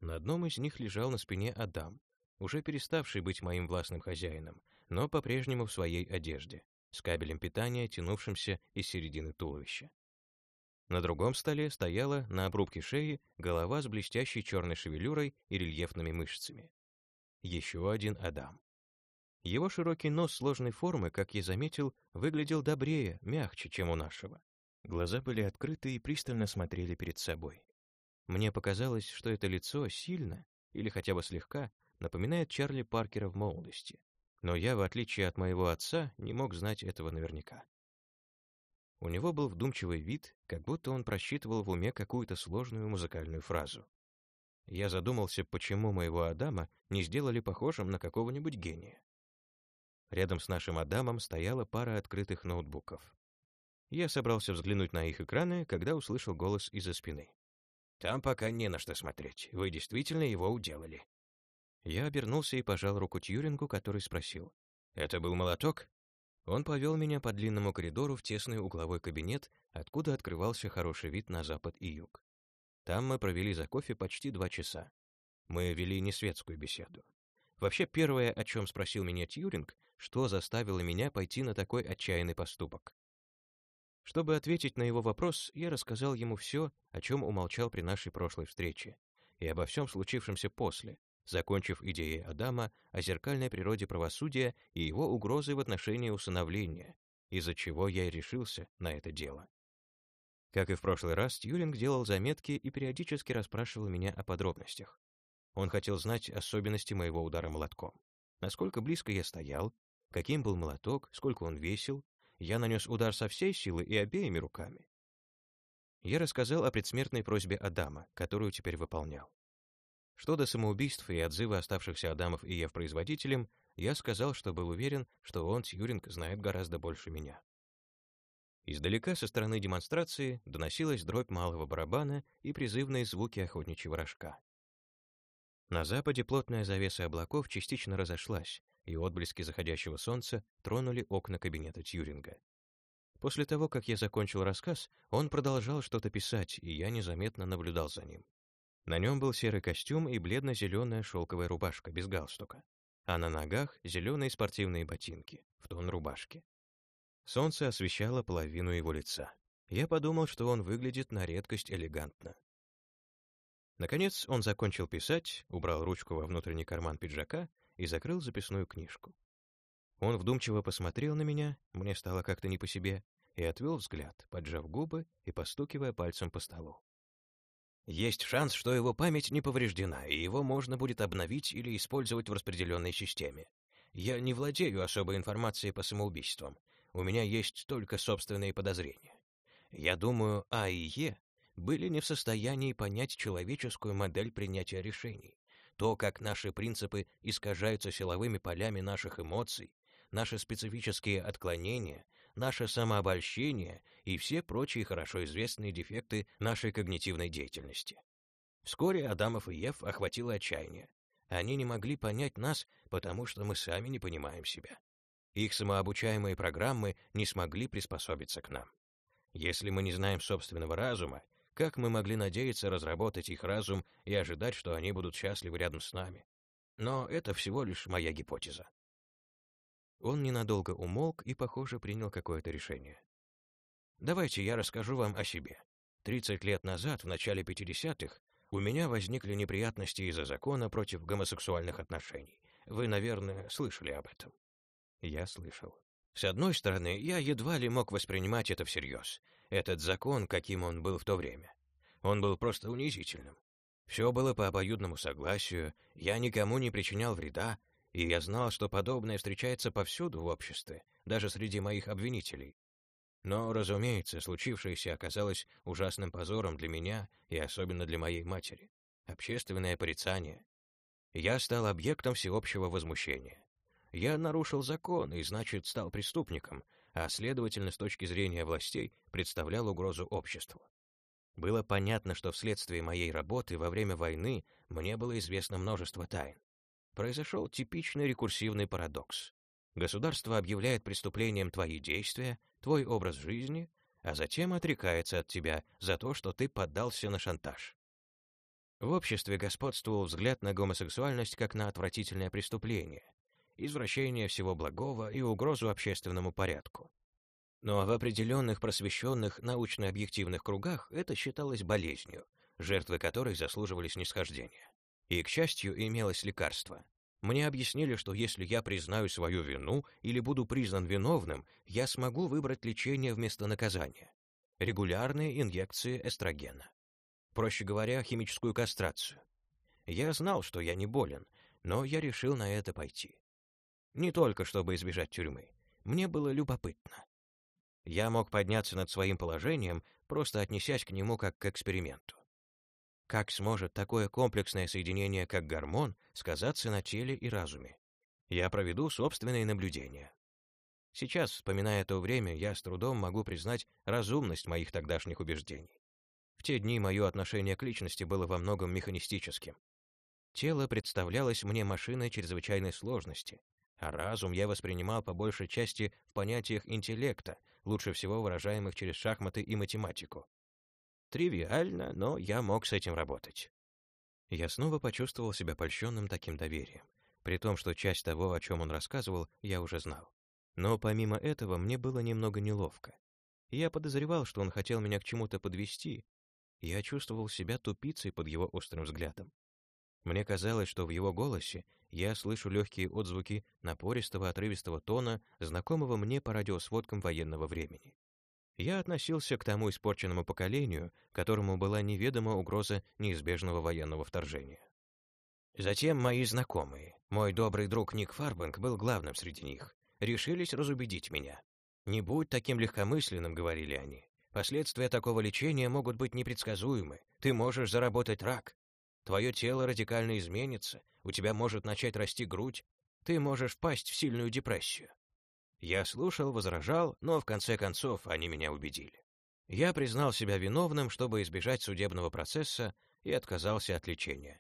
На одном из них лежал на спине Адам, уже переставший быть моим властным хозяином, но по-прежнему в своей одежде, с кабелем питания, тянувшимся из середины туловища. На другом столе стояла на обрубке шеи голова с блестящей черной шевелюрой и рельефными мышцами. Еще один Адам. Его широкий нос сложной формы, как я заметил, выглядел добрее, мягче, чем у нашего. Глаза были открыты и пристально смотрели перед собой. Мне показалось, что это лицо сильно, или хотя бы слегка, напоминает Чарли Паркера в молодости. Но я, в отличие от моего отца, не мог знать этого наверняка. У него был вдумчивый вид, как будто он просчитывал в уме какую-то сложную музыкальную фразу. Я задумался, почему моего Адама не сделали похожим на какого-нибудь гения. Рядом с нашим Адамом стояла пара открытых ноутбуков. Я собрался взглянуть на их экраны, когда услышал голос из-за спины. «Там пока не на что смотреть. Вы действительно его уделали». Я обернулся и пожал руку Тьюрингу, который спросил. «Это был молоток?» Он повел меня по длинному коридору в тесный угловой кабинет, откуда открывался хороший вид на запад и юг. Там мы провели за кофе почти два часа. Мы вели не светскую беседу. Вообще, первое, о чем спросил меня Тьюринг, что заставило меня пойти на такой отчаянный поступок. Чтобы ответить на его вопрос, я рассказал ему все, о чем умолчал при нашей прошлой встрече, и обо всем случившемся после, закончив идеей Адама о зеркальной природе правосудия и его угрозы в отношении усыновления, из-за чего я и решился на это дело. Как и в прошлый раз, Тьюринг делал заметки и периодически расспрашивал меня о подробностях. Он хотел знать особенности моего удара молотком. Насколько близко я стоял, каким был молоток, сколько он весил. Я нанес удар со всей силы и обеими руками. Я рассказал о предсмертной просьбе Адама, которую теперь выполнял. Что до самоубийств и отзыва оставшихся Адамов и Ев производителям, я сказал, что был уверен, что он, Тьюринг, знает гораздо больше меня. Издалека со стороны демонстрации доносилась дробь малого барабана и призывные звуки охотничьего рожка. На западе плотная завеса облаков частично разошлась, и отблески заходящего солнца тронули окна кабинета Тьюринга. После того, как я закончил рассказ, он продолжал что-то писать, и я незаметно наблюдал за ним. На нем был серый костюм и бледно-зеленая шелковая рубашка без галстука, а на ногах зеленые спортивные ботинки в тон рубашки. Солнце освещало половину его лица. Я подумал, что он выглядит на редкость элегантно. Наконец он закончил писать, убрал ручку во внутренний карман пиджака и закрыл записную книжку. Он вдумчиво посмотрел на меня, мне стало как-то не по себе, и отвел взгляд, поджав губы и постукивая пальцем по столу. Есть шанс, что его память не повреждена, и его можно будет обновить или использовать в распределенной системе. Я не владею особой информацией по самоубийствам. У меня есть только собственные подозрения. Я думаю, А и Е были не в состоянии понять человеческую модель принятия решений, то, как наши принципы искажаются силовыми полями наших эмоций, наши специфические отклонения, наше самообольщение и все прочие хорошо известные дефекты нашей когнитивной деятельности. Вскоре Адамов и Ев охватило отчаяние. Они не могли понять нас, потому что мы сами не понимаем себя. Их самообучаемые программы не смогли приспособиться к нам. Если мы не знаем собственного разума, как мы могли надеяться разработать их разум и ожидать, что они будут счастливы рядом с нами? Но это всего лишь моя гипотеза. Он ненадолго умолк и, похоже, принял какое-то решение. Давайте я расскажу вам о себе. 30 лет назад, в начале 50-х, у меня возникли неприятности из-за закона против гомосексуальных отношений. Вы, наверное, слышали об этом. Я слышал. С одной стороны, я едва ли мог воспринимать это всерьез этот закон, каким он был в то время. Он был просто унизительным. Все было по обоюдному согласию, я никому не причинял вреда, и я знал, что подобное встречается повсюду в обществе, даже среди моих обвинителей. Но, разумеется, случившееся оказалось ужасным позором для меня и особенно для моей матери. Общественное порицание. Я стал объектом всеобщего возмущения. Я нарушил закон и, значит, стал преступником, а, следовательно, с точки зрения властей, представлял угрозу обществу. Было понятно, что вследствие моей работы во время войны мне было известно множество тайн. Произошел типичный рекурсивный парадокс. Государство объявляет преступлением твои действия, твой образ жизни, а затем отрекается от тебя за то, что ты поддался на шантаж. В обществе господствовал взгляд на гомосексуальность как на отвратительное преступление, извращение всего благого и угрозу общественному порядку. Но в определенных просвещенных научно-объективных кругах это считалось болезнью, жертвы которой заслуживали снисхождения. И, к счастью, имелось лекарство. Мне объяснили, что если я признаю свою вину или буду признан виновным, я смогу выбрать лечение вместо наказания. Регулярные инъекции эстрогена. Проще говоря, химическую кастрацию. Я знал, что я не болен, но я решил на это пойти. Не только чтобы избежать тюрьмы. Мне было любопытно. Я мог подняться над своим положением, просто отнесясь к нему как к эксперименту. Как сможет такое комплексное соединение, как гормон, сказаться на теле и разуме? Я проведу собственные наблюдения. Сейчас, вспоминая то время, я с трудом могу признать разумность моих тогдашних убеждений. В те дни мое отношение к личности было во многом механистическим. Тело представлялось мне машиной чрезвычайной сложности, а разум я воспринимал по большей части в понятиях интеллекта, лучше всего выражаемых через шахматы и математику. Тривиально, но я мог с этим работать. Я снова почувствовал себя польщенным таким доверием, при том, что часть того, о чем он рассказывал, я уже знал. Но помимо этого мне было немного неловко. Я подозревал, что он хотел меня к чему-то подвести. Я чувствовал себя тупицей под его острым взглядом. Мне казалось, что в его голосе я слышу легкие отзвуки напористого отрывистого тона, знакомого мне по радиосводкам военного времени. Я относился к тому испорченному поколению, которому была неведома угроза неизбежного военного вторжения. Затем мои знакомые, мой добрый друг Ник Фарбанк был главным среди них, решились разубедить меня. «Не будь таким легкомысленным», — говорили они. «Последствия такого лечения могут быть непредсказуемы. Ты можешь заработать рак. Твое тело радикально изменится, у тебя может начать расти грудь, ты можешь впасть в сильную депрессию». Я слушал, возражал, но в конце концов они меня убедили. Я признал себя виновным, чтобы избежать судебного процесса, и отказался от лечения.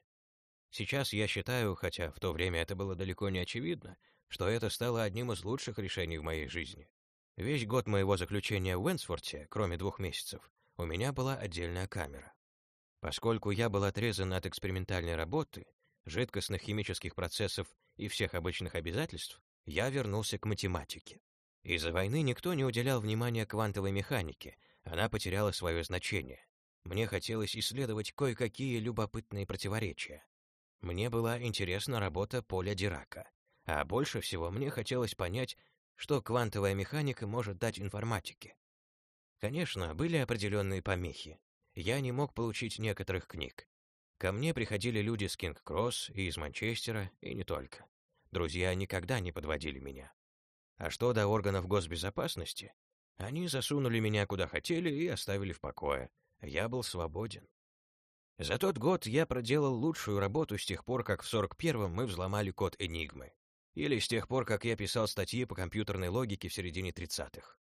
Сейчас я считаю, хотя в то время это было далеко не очевидно, что это стало одним из лучших решений в моей жизни. Весь год моего заключения в Уэнсфорте, кроме двух месяцев, у меня была отдельная камера. Поскольку я был отрезан от экспериментальной работы, жидкостных химических процессов и всех обычных обязательств, я вернулся к математике. Из-за войны никто не уделял внимания квантовой механике, она потеряла свое значение. Мне хотелось исследовать кое-какие любопытные противоречия. Мне была интересна работа Поля Дирака, а больше всего мне хотелось понять, что квантовая механика может дать информатике. Конечно, были определенные помехи. Я не мог получить некоторых книг. Ко мне приходили люди с Кинг-Кросс и из Манчестера, и не только. Друзья никогда не подводили меня. А что до органов госбезопасности, они засунули меня куда хотели и оставили в покое. Я был свободен. За тот год я проделал лучшую работу с тех пор, как в 41-м мы взломали код Энигмы. Или с тех пор, как я писал статьи по компьютерной логике в середине 30-х.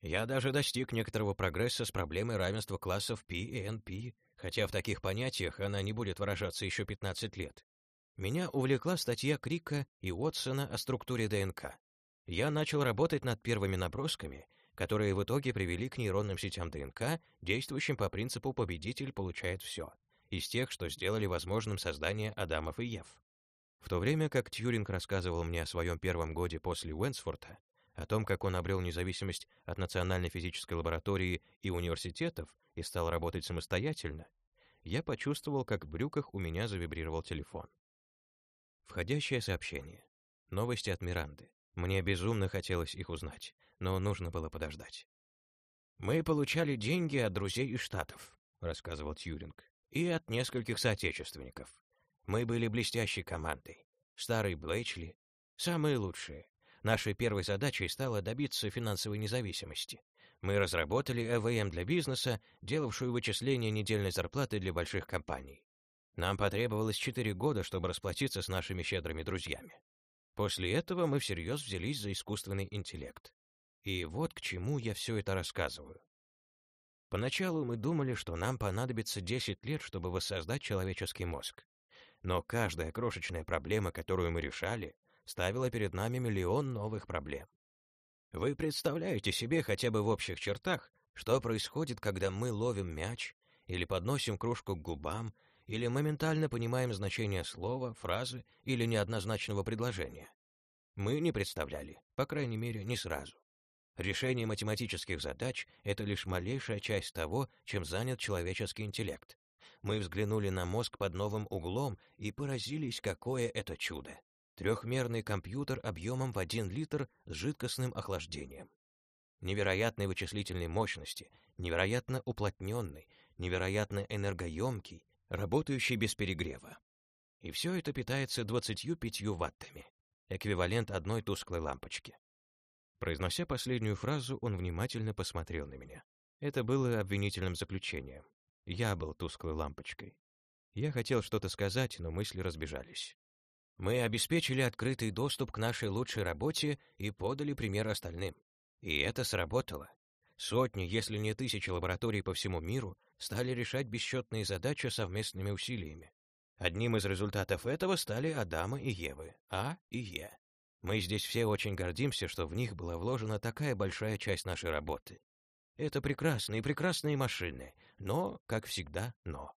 Я даже достиг некоторого прогресса с проблемой равенства классов P и NP, хотя в таких понятиях она не будет выражаться еще 15 лет. Меня увлекла статья Крика и Уотсона о структуре ДНК. Я начал работать над первыми набросками которые в итоге привели к нейронным сетям ДНК, действующим по принципу «победитель получает все», из тех, что сделали возможным создание Адамов и Ев. В то время как Тьюринг рассказывал мне о своем первом годе после Уэнсфорта, о том, как он обрел независимость от Национальной физической лаборатории и университетов и стал работать самостоятельно, я почувствовал, как в брюках у меня завибрировал телефон. Входящее сообщение. Новости от Миранды. Мне безумно хотелось их узнать, но нужно было подождать. «Мы получали деньги от друзей из Штатов», — рассказывал Тьюринг, «и от нескольких соотечественников. Мы были блестящей командой. Старый Блэчли, самые лучшие. Нашей первой задачей стало добиться финансовой независимости. Мы разработали ЭВМ для бизнеса, делавшую вычисление недельной зарплаты для больших компаний. Нам потребовалось четыре года, чтобы расплатиться с нашими щедрыми друзьями. После этого мы всерьез взялись за искусственный интеллект. И вот к чему я все это рассказываю. Поначалу мы думали, что нам понадобится 10 лет, чтобы воссоздать человеческий мозг. Но каждая крошечная проблема, которую мы решали, ставила перед нами миллион новых проблем. Вы представляете себе хотя бы в общих чертах, что происходит, когда мы ловим мяч или подносим кружку к губам или моментально понимаем значение слова, фразы или неоднозначного предложения. Мы не представляли, по крайней мере, не сразу. Решение математических задач — это лишь малейшая часть того, чем занят человеческий интеллект. Мы взглянули на мозг под новым углом и поразились, какое это чудо. Трехмерный компьютер объемом в один литр с жидкостным охлаждением. Невероятной вычислительной мощности, невероятно уплотненный, невероятно энергоемкий, работающий без перегрева. И все это питается 25 ваттами, эквивалент одной тусклой лампочки. Произнося последнюю фразу, он внимательно посмотрел на меня. Это было обвинительным заключением. Я был тусклой лампочкой. Я хотел что-то сказать, но мысли разбежались. Мы обеспечили открытый доступ к нашей лучшей работе и подали пример остальным. И это сработало. Сотни, если не тысячи лабораторий по всему миру стали решать бесчетные задачи совместными усилиями. Одним из результатов этого стали Адама и Евы, А и Е. Мы здесь все очень гордимся, что в них была вложена такая большая часть нашей работы. Это прекрасные, прекрасные машины, но, как всегда, но.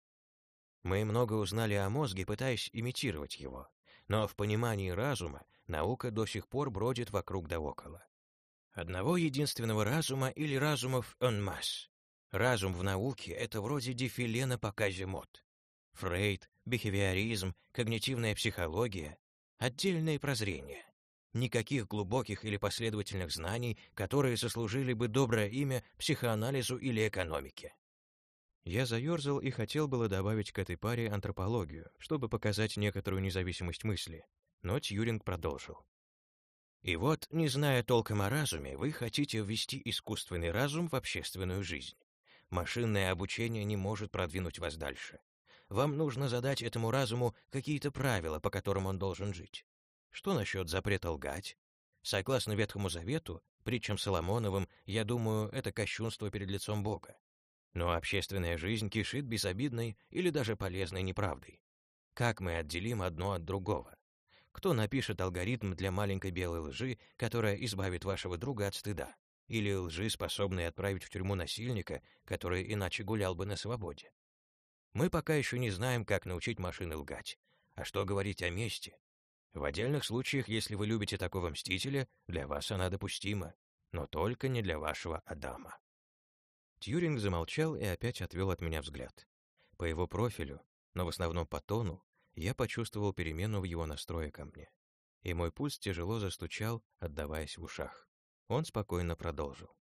Мы много узнали о мозге, пытаясь имитировать его, но в понимании разума наука до сих пор бродит вокруг да около. Одного единственного разума или разумов en masse. Разум в науке — это вроде дефиле на показе мод. Фрейд, бихевиоризм, когнитивная психология — отдельные прозрения. Никаких глубоких или последовательных знаний, которые сослужили бы доброе имя психоанализу или экономике. Я заерзал и хотел было добавить к этой паре антропологию, чтобы показать некоторую независимость мысли, но Тьюринг продолжил. И вот, не зная толком о разуме, вы хотите ввести искусственный разум в общественную жизнь. Машинное обучение не может продвинуть вас дальше. Вам нужно задать этому разуму какие-то правила, по которым он должен жить. Что насчет запрета лгать? Согласно Ветхому Завету, притчам Соломоновым, я думаю, это кощунство перед лицом Бога. Но общественная жизнь кишит безобидной или даже полезной неправдой. Как мы отделим одно от другого? Кто напишет алгоритм для маленькой белой лжи, которая избавит вашего друга от стыда? Или лжи, способной отправить в тюрьму насильника, который иначе гулял бы на свободе? Мы пока еще не знаем, как научить машины лгать. А что говорить о мести? В отдельных случаях, если вы любите такого мстителя, для вас она допустима, но только не для вашего Адама. Тьюринг замолчал и опять отвел от меня взгляд. По его профилю, но в основном по тону, я почувствовал перемену в его настрое ко мне. И мой пульс тяжело застучал, отдаваясь в ушах. Он спокойно продолжил.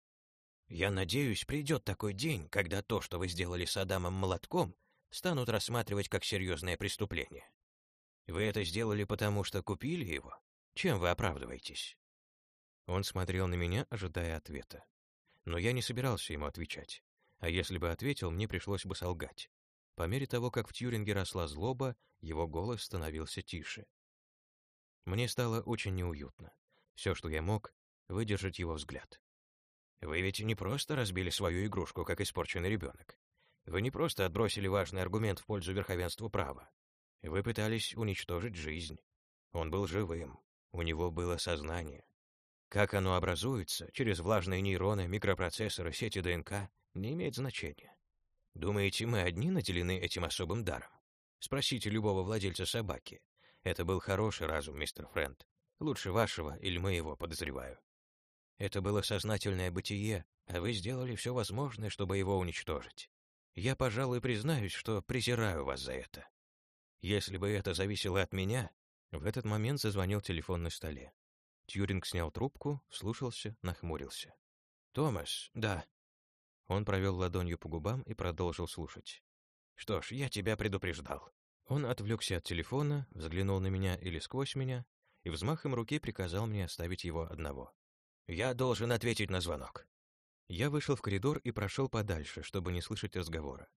«Я надеюсь, придет такой день, когда то, что вы сделали с Адамом молотком, станут рассматривать как серьезное преступление. Вы это сделали потому, что купили его? Чем вы оправдываетесь?» Он смотрел на меня, ожидая ответа. Но я не собирался ему отвечать. А если бы ответил, мне пришлось бы солгать. По мере того, как в Тьюринге росла злоба, его голос становился тише. Мне стало очень неуютно. Все, что я мог, выдержать его взгляд. Вы ведь не просто разбили свою игрушку, как испорченный ребенок. Вы не просто отбросили важный аргумент в пользу верховенства права. Вы пытались уничтожить жизнь. Он был живым, у него было сознание. Как оно образуется, через влажные нейроны, микропроцессоры, сети ДНК, не имеет значения. Думаете, мы одни наделены этим особым даром? Спросите любого владельца собаки. Это был хороший разум, мистер Фрэнд. Лучше вашего или моего, подозреваю. Это было сознательное бытие, а вы сделали все возможное, чтобы его уничтожить. Я, пожалуй, признаюсь, что презираю вас за это. Если бы это зависело от меня... В этот момент зазвонил телефон на столе. Тьюринг снял трубку, слушался, нахмурился. «Томас, да, он провел ладонью по губам и продолжил слушать. «Что ж, я тебя предупреждал». Он отвлекся от телефона, взглянул на меня или сквозь меня и взмахом руки приказал мне оставить его одного. «Я должен ответить на звонок». Я вышел в коридор и прошел подальше, чтобы не слышать разговора.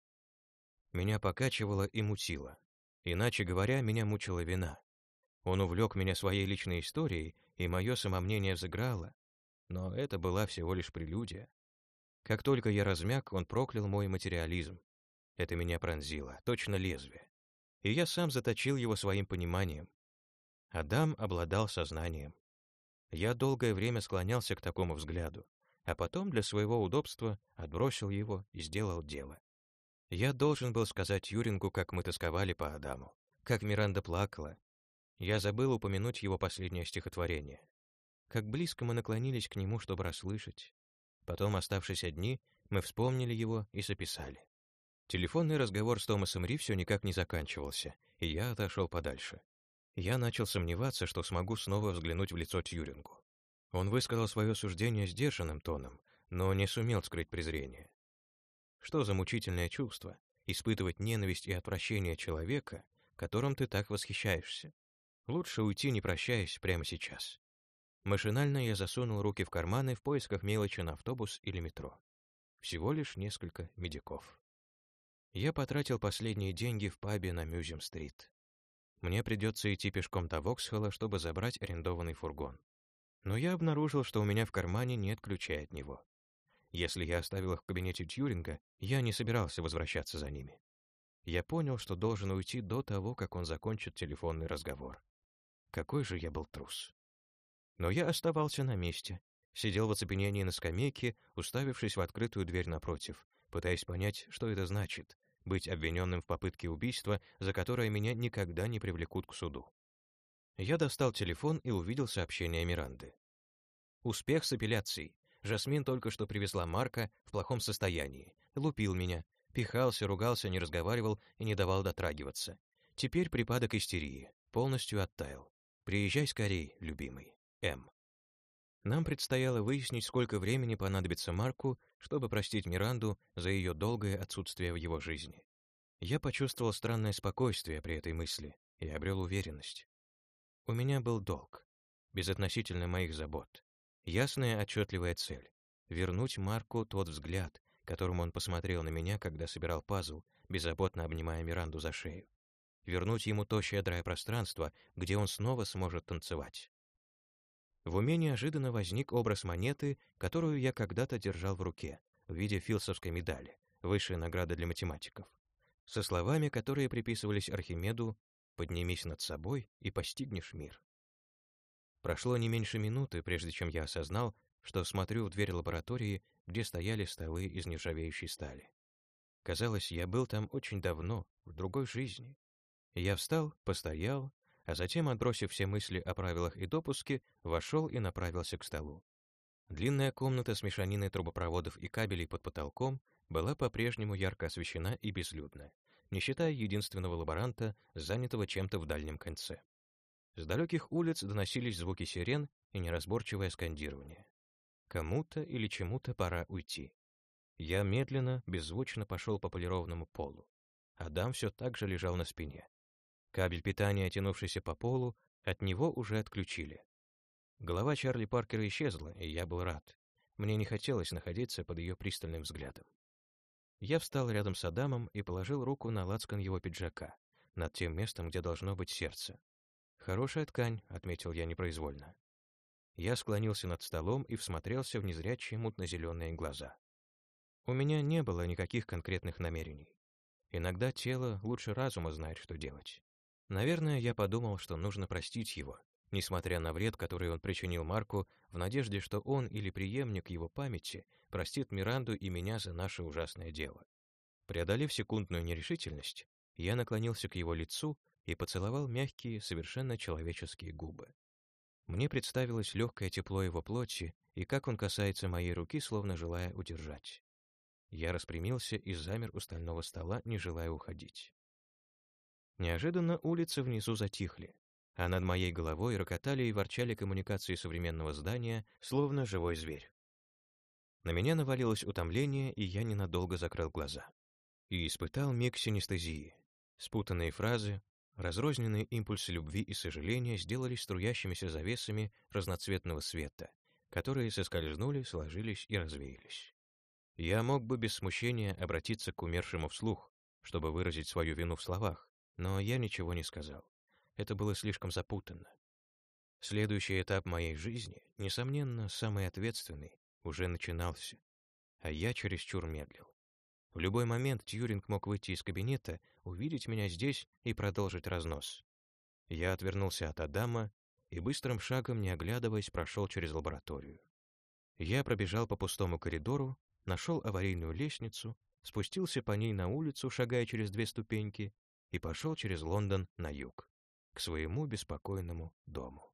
Меня покачивало и мутило. Иначе говоря, меня мучила вина. Он увлек меня своей личной историей, и мое самомнение взыграло. Но это была всего лишь прелюдия. Как только я размяк, он проклял мой материализм. Это меня пронзило, точно лезвие. И я сам заточил его своим пониманием. Адам обладал сознанием. Я долгое время склонялся к такому взгляду, а потом для своего удобства отбросил его и сделал дело. Я должен был сказать Юрингу, как мы тосковали по Адаму, как Миранда плакала. Я забыл упомянуть его последнее стихотворение. Как близко мы наклонились к нему, чтобы расслышать. Потом, оставшись одни, мы вспомнили его и записали. Телефонный разговор с Томасом Ри все никак не заканчивался, и я отошел подальше. Я начал сомневаться, что смогу снова взглянуть в лицо Тьюрингу. Он высказал свое суждение сдержанным тоном, но не сумел скрыть презрение. Что за мучительное чувство — испытывать ненависть и отвращение человека, которым ты так восхищаешься? Лучше уйти, не прощаясь, прямо сейчас. Машинально я засунул руки в карманы в поисках мелочи на автобус или метро. Всего лишь несколько медиков. Я потратил последние деньги в пабе на Мюзем-стрит. Мне придется идти пешком до Воксхолла, чтобы забрать арендованный фургон. Но я обнаружил, что у меня в кармане нет ключей от него. Если я оставил их в кабинете Тьюринга, я не собирался возвращаться за ними. Я понял, что должен уйти до того, как он закончит телефонный разговор. Какой же я был трус. Но я оставался на месте, сидел в оцепенении на скамейке, уставившись в открытую дверь напротив, пытаясь понять, что это значит — быть обвиненным в попытке убийства, за которое меня никогда не привлекут к суду. Я достал телефон и увидел сообщение Миранды. «Успех с апелляцией. Жасмин только что привезла Марка в плохом состоянии. Лупил меня, пихался, ругался, не разговаривал и не давал дотрагиваться. Теперь припадок истерии. Полностью оттаял. Приезжай скорей, любимый. М. Нам предстояло выяснить, сколько времени понадобится Марку, чтобы простить Миранду за ее долгое отсутствие в его жизни. Я почувствовал странное спокойствие при этой мысли и обрел уверенность. У меня был долг, безотносительно моих забот, ясная отчетливая цель — вернуть Марку тот взгляд, которым он посмотрел на меня, когда собирал пазл, беззаботно обнимая Миранду за шею. Вернуть ему то щедрое пространство, где он снова сможет танцевать. В уме неожиданно возник образ монеты, которую я когда-то держал в руке, в виде филсовской медали, высшей награды для математиков со словами, которые приписывались Архимеду «Поднимись над собой и постигнешь мир». Прошло не меньше минуты, прежде чем я осознал, что смотрю в дверь лаборатории, где стояли столы из нержавеющей стали. Казалось, я был там очень давно, в другой жизни. Я встал, постоял, а затем, отбросив все мысли о правилах и допуске, вошел и направился к столу. Длинная комната с мешаниной трубопроводов и кабелей под потолком была по-прежнему ярко освещена и безлюдна, не считая единственного лаборанта, занятого чем-то в дальнем конце. С далеких улиц доносились звуки сирен и неразборчивое скандирование. Кому-то или чему-то пора уйти. Я медленно, беззвучно пошел по полированному полу. Адам все так же лежал на спине. Кабель питания, тянувшийся по полу, от него уже отключили. Голова Чарли Паркера исчезла, и я был рад. Мне не хотелось находиться под ее пристальным взглядом. Я встал рядом с Адамом и положил руку на лацкан его пиджака, над тем местом, где должно быть сердце. «Хорошая ткань», — отметил я непроизвольно. Я склонился над столом и всмотрелся в незрячие мутно-зеленые глаза. У меня не было никаких конкретных намерений. Иногда тело лучше разума знает, что делать. Наверное, я подумал, что нужно простить его, несмотря на вред, который он причинил Марку, в надежде, что он или преемник его памяти простит Миранду и меня за наше ужасное дело. Преодолев секундную нерешительность, я наклонился к его лицу и поцеловал мягкие, совершенно человеческие губы. Мне представилось легкое тепло его плоти и как он касается моей руки, словно желая удержать. Я распрямился и замер у стального стола, не желая уходить. Неожиданно улицы внизу затихли, а над моей головой рокотали и ворчали коммуникации современного здания, словно живой зверь. На меня навалилось утомление, и я ненадолго закрыл глаза. И испытал миг синестезии. Спутанные фразы, разрозненные импульсы любви и сожаления сделались струящимися завесами разноцветного света, которые соскользнули, сложились и развеялись. Я мог бы без смущения обратиться к умершему вслух, чтобы выразить свою вину в словах, но я ничего не сказал. Это было слишком запутанно. Следующий этап моей жизни, несомненно, самый ответственный, уже начинался, а я чересчур медлил. В любой момент Тьюринг мог выйти из кабинета, увидеть меня здесь и продолжить разнос. Я отвернулся от Адама и быстрым шагом, не оглядываясь, прошел через лабораторию. Я пробежал по пустому коридору, нашел аварийную лестницу, спустился по ней на улицу, шагая через две ступеньки, и пошел через Лондон на юг к своему беспокойному дому.